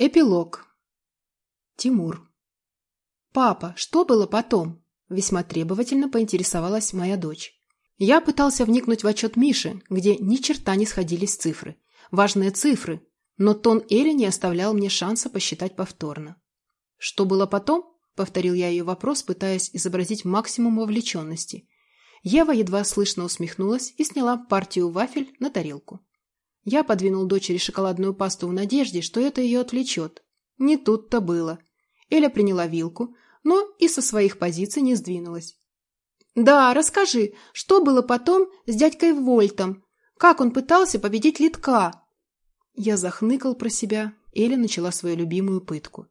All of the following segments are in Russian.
Эпилог. Тимур. «Папа, что было потом?» – весьма требовательно поинтересовалась моя дочь. Я пытался вникнуть в отчет Миши, где ни черта не сходились цифры. Важные цифры, но тон Эли не оставлял мне шанса посчитать повторно. «Что было потом?» – повторил я ее вопрос, пытаясь изобразить максимум вовлеченности. Ева едва слышно усмехнулась и сняла партию вафель на тарелку. Я подвинул дочери шоколадную пасту в надежде, что это ее отвлечет. Не тут-то было. Эля приняла вилку, но и со своих позиций не сдвинулась. «Да, расскажи, что было потом с дядькой Вольтом? Как он пытался победить Литка?» Я захныкал про себя. Эля начала свою любимую пытку.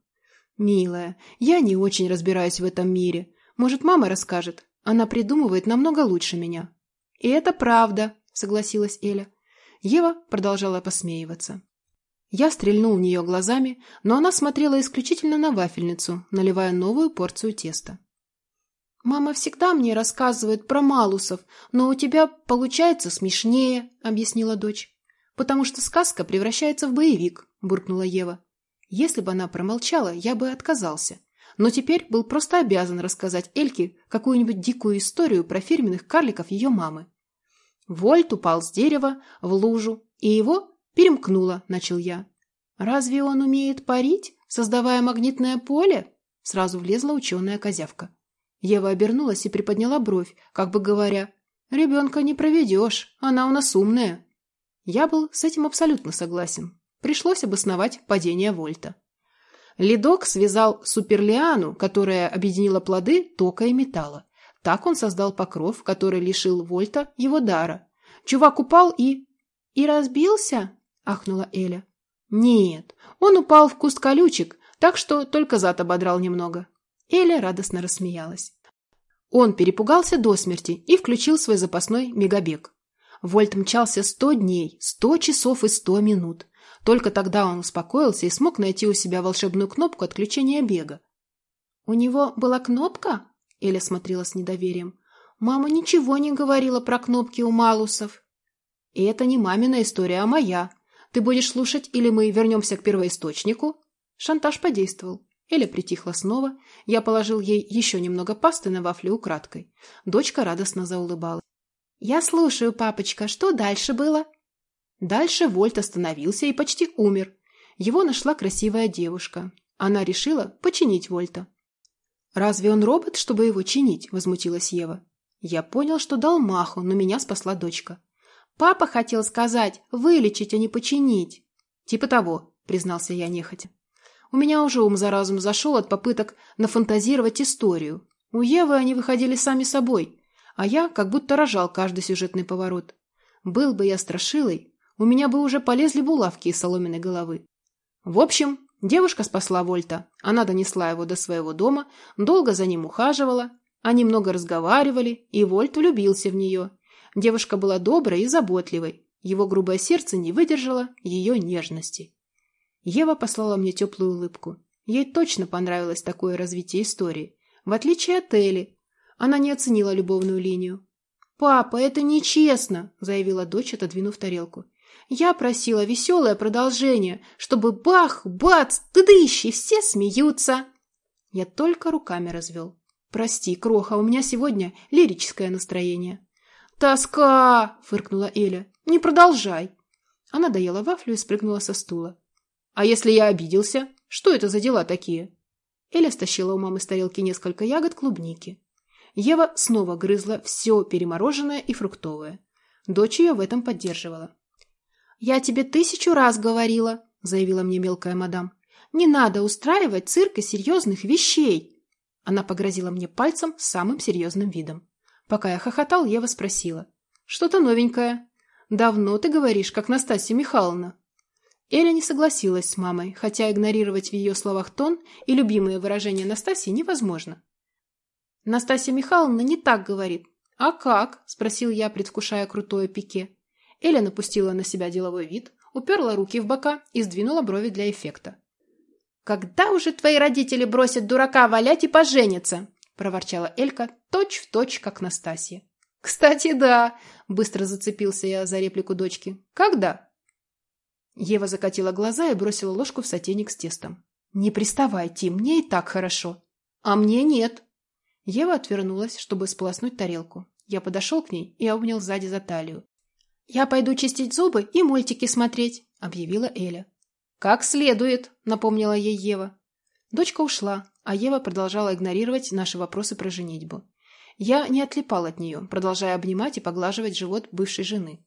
«Милая, я не очень разбираюсь в этом мире. Может, мама расскажет? Она придумывает намного лучше меня». «И это правда», — согласилась Эля. Ева продолжала посмеиваться. Я стрельнул в нее глазами, но она смотрела исключительно на вафельницу, наливая новую порцию теста. «Мама всегда мне рассказывает про малусов, но у тебя получается смешнее», — объяснила дочь. «Потому что сказка превращается в боевик», — буркнула Ева. Если бы она промолчала, я бы отказался. Но теперь был просто обязан рассказать Эльке какую-нибудь дикую историю про фирменных карликов ее мамы. Вольт упал с дерева в лужу, и его перемкнуло, начал я. «Разве он умеет парить, создавая магнитное поле?» Сразу влезла ученая козявка. Ева обернулась и приподняла бровь, как бы говоря, «Ребенка не проведешь, она у нас умная». Я был с этим абсолютно согласен. Пришлось обосновать падение Вольта. Ледок связал суперлиану, которая объединила плоды тока и металла. Так он создал покров, который лишил Вольта его дара. Чувак упал и... «И разбился?» – ахнула Эля. «Нет, он упал в куст колючек, так что только зад ободрал немного». Эля радостно рассмеялась. Он перепугался до смерти и включил свой запасной мегабег. Вольт мчался сто дней, сто часов и сто минут. Только тогда он успокоился и смог найти у себя волшебную кнопку отключения бега. «У него была кнопка?» Эля смотрела с недоверием. «Мама ничего не говорила про кнопки у малусов». «И это не мамина история, а моя. Ты будешь слушать или мы вернемся к первоисточнику?» Шантаж подействовал. Эля притихла снова. Я положил ей еще немного пасты на вафлю украдкой. Дочка радостно заулыбалась. «Я слушаю, папочка. Что дальше было?» Дальше Вольт остановился и почти умер. Его нашла красивая девушка. Она решила починить Вольта. «Разве он робот, чтобы его чинить?» – возмутилась Ева. Я понял, что дал маху, но меня спасла дочка. «Папа хотел сказать, вылечить, а не починить». «Типа того», – признался я нехотя. У меня уже ум за разум зашел от попыток нафантазировать историю. У Евы они выходили сами собой, а я как будто рожал каждый сюжетный поворот. Был бы я страшилой, у меня бы уже полезли булавки из соломенной головы. В общем, Девушка спасла Вольта. Она донесла его до своего дома, долго за ним ухаживала. Они много разговаривали, и Вольт влюбился в нее. Девушка была доброй и заботливой. Его грубое сердце не выдержало ее нежности. Ева послала мне теплую улыбку. Ей точно понравилось такое развитие истории. В отличие от Элли, она не оценила любовную линию. «Папа, это нечестно!» – заявила дочь, отодвинув тарелку. Я просила веселое продолжение, чтобы бах, бац, тыдыщ, и все смеются. Я только руками развел. Прости, Кроха, у меня сегодня лирическое настроение. Тоска! фыркнула Эля. Не продолжай. Она доела вафлю и спрыгнула со стула. А если я обиделся? Что это за дела такие? Эля стащила у мамы с тарелки несколько ягод клубники. Ева снова грызла все перемороженное и фруктовое. Дочь ее в этом поддерживала. «Я тебе тысячу раз говорила», — заявила мне мелкая мадам. «Не надо устраивать цирк из серьезных вещей». Она погрозила мне пальцем с самым серьезным видом. Пока я хохотал, Ева спросила. «Что-то новенькое. Давно ты говоришь, как Настасья Михайловна». Эля не согласилась с мамой, хотя игнорировать в ее словах тон и любимые выражения Настасьи невозможно. «Настасья Михайловна не так говорит». «А как?» – спросил я, предвкушая крутое пике. Эля напустила на себя деловой вид, уперла руки в бока и сдвинула брови для эффекта. «Когда уже твои родители бросят дурака валять и поженятся?» – проворчала Элька, точь-в-точь, точь, как Настасья. «Кстати, да!» – быстро зацепился я за реплику дочки. «Когда?» Ева закатила глаза и бросила ложку в сотейник с тестом. «Не приставай, Тим, мне и так хорошо». «А мне нет». Ева отвернулась, чтобы сполоснуть тарелку. Я подошел к ней и обнял сзади за талию. «Я пойду чистить зубы и мультики смотреть», — объявила Эля. «Как следует», — напомнила ей Ева. Дочка ушла, а Ева продолжала игнорировать наши вопросы про женитьбу. Я не отлипал от нее, продолжая обнимать и поглаживать живот бывшей жены.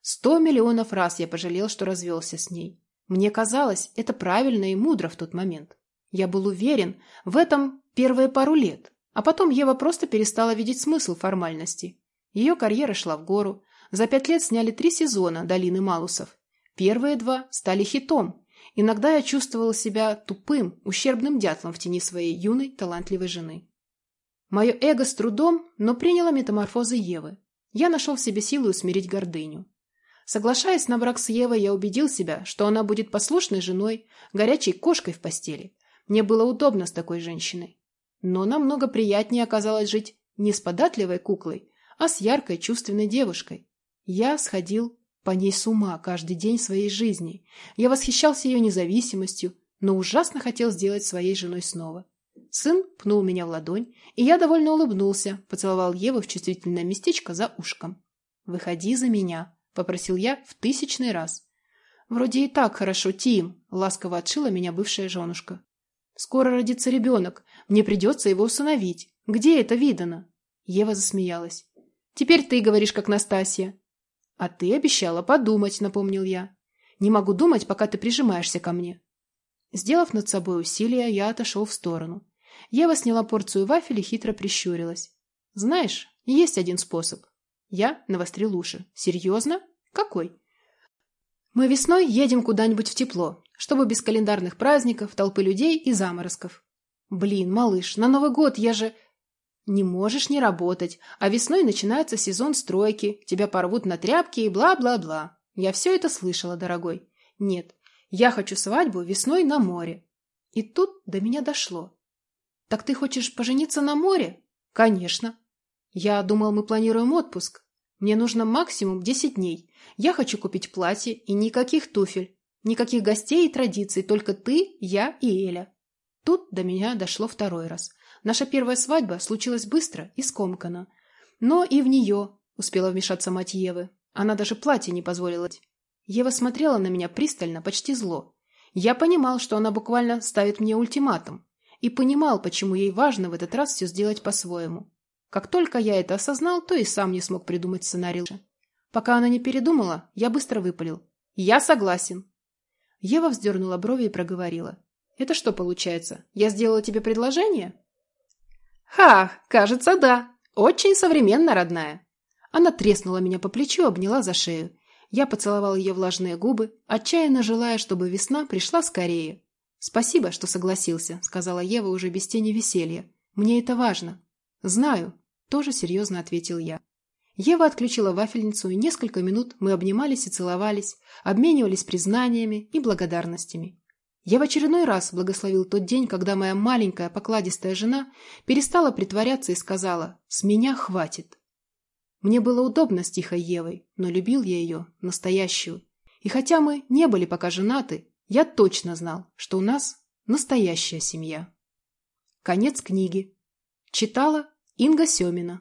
Сто миллионов раз я пожалел, что развелся с ней. Мне казалось, это правильно и мудро в тот момент. Я был уверен в этом первые пару лет, а потом Ева просто перестала видеть смысл формальности. Ее карьера шла в гору. За пять лет сняли три сезона «Долины Малусов». Первые два стали хитом. Иногда я чувствовал себя тупым, ущербным дятлом в тени своей юной, талантливой жены. Мое эго с трудом, но приняло метаморфозы Евы. Я нашел в себе силу усмирить гордыню. Соглашаясь на брак с Евой, я убедил себя, что она будет послушной женой, горячей кошкой в постели. Мне было удобно с такой женщиной. Но намного приятнее оказалось жить не с податливой куклой, а с яркой чувственной девушкой. Я сходил по ней с ума каждый день своей жизни. Я восхищался ее независимостью, но ужасно хотел сделать своей женой снова. Сын пнул меня в ладонь, и я довольно улыбнулся, поцеловал Еву в чувствительное местечко за ушком. «Выходи за меня», — попросил я в тысячный раз. «Вроде и так хорошо, Тим», — ласково отшила меня бывшая женушка. «Скоро родится ребенок. Мне придется его усыновить. Где это видано?» Ева засмеялась. «Теперь ты говоришь, как Настасья». «А ты обещала подумать», — напомнил я. «Не могу думать, пока ты прижимаешься ко мне». Сделав над собой усилие, я отошел в сторону. Ева сняла порцию вафель и хитро прищурилась. «Знаешь, есть один способ. Я навострил уши. Серьезно? Какой? Мы весной едем куда-нибудь в тепло, чтобы без календарных праздников, толпы людей и заморозков. Блин, малыш, на Новый год я же... Не можешь не работать, а весной начинается сезон стройки, тебя порвут на тряпки и бла-бла-бла. Я все это слышала, дорогой. Нет, я хочу свадьбу весной на море. И тут до меня дошло. Так ты хочешь пожениться на море? Конечно. Я думал, мы планируем отпуск. Мне нужно максимум 10 дней. Я хочу купить платье и никаких туфель. Никаких гостей и традиций, только ты, я и Эля. Тут до меня дошло второй раз. Наша первая свадьба случилась быстро и скомканно. Но и в нее успела вмешаться мать Евы. Она даже платье не позволила. Ева смотрела на меня пристально, почти зло. Я понимал, что она буквально ставит мне ультиматум. И понимал, почему ей важно в этот раз все сделать по-своему. Как только я это осознал, то и сам не смог придумать сценарий. Пока она не передумала, я быстро выпалил. «Я согласен». Ева вздернула брови и проговорила. «Это что получается? Я сделала тебе предложение?» «Ха, кажется, да. Очень современно, родная». Она треснула меня по плечу, обняла за шею. Я поцеловал ее влажные губы, отчаянно желая, чтобы весна пришла скорее. «Спасибо, что согласился», — сказала Ева уже без тени веселья. «Мне это важно». «Знаю», тоже серьезно ответил я. Ева отключила вафельницу, и несколько минут мы обнимались и целовались, обменивались признаниями и благодарностями. Я в очередной раз благословил тот день, когда моя маленькая покладистая жена перестала притворяться и сказала «С меня хватит». Мне было удобно с тихой Евой, но любил я ее, настоящую. И хотя мы не были пока женаты, я точно знал, что у нас настоящая семья. Конец книги. Читала Инга Семина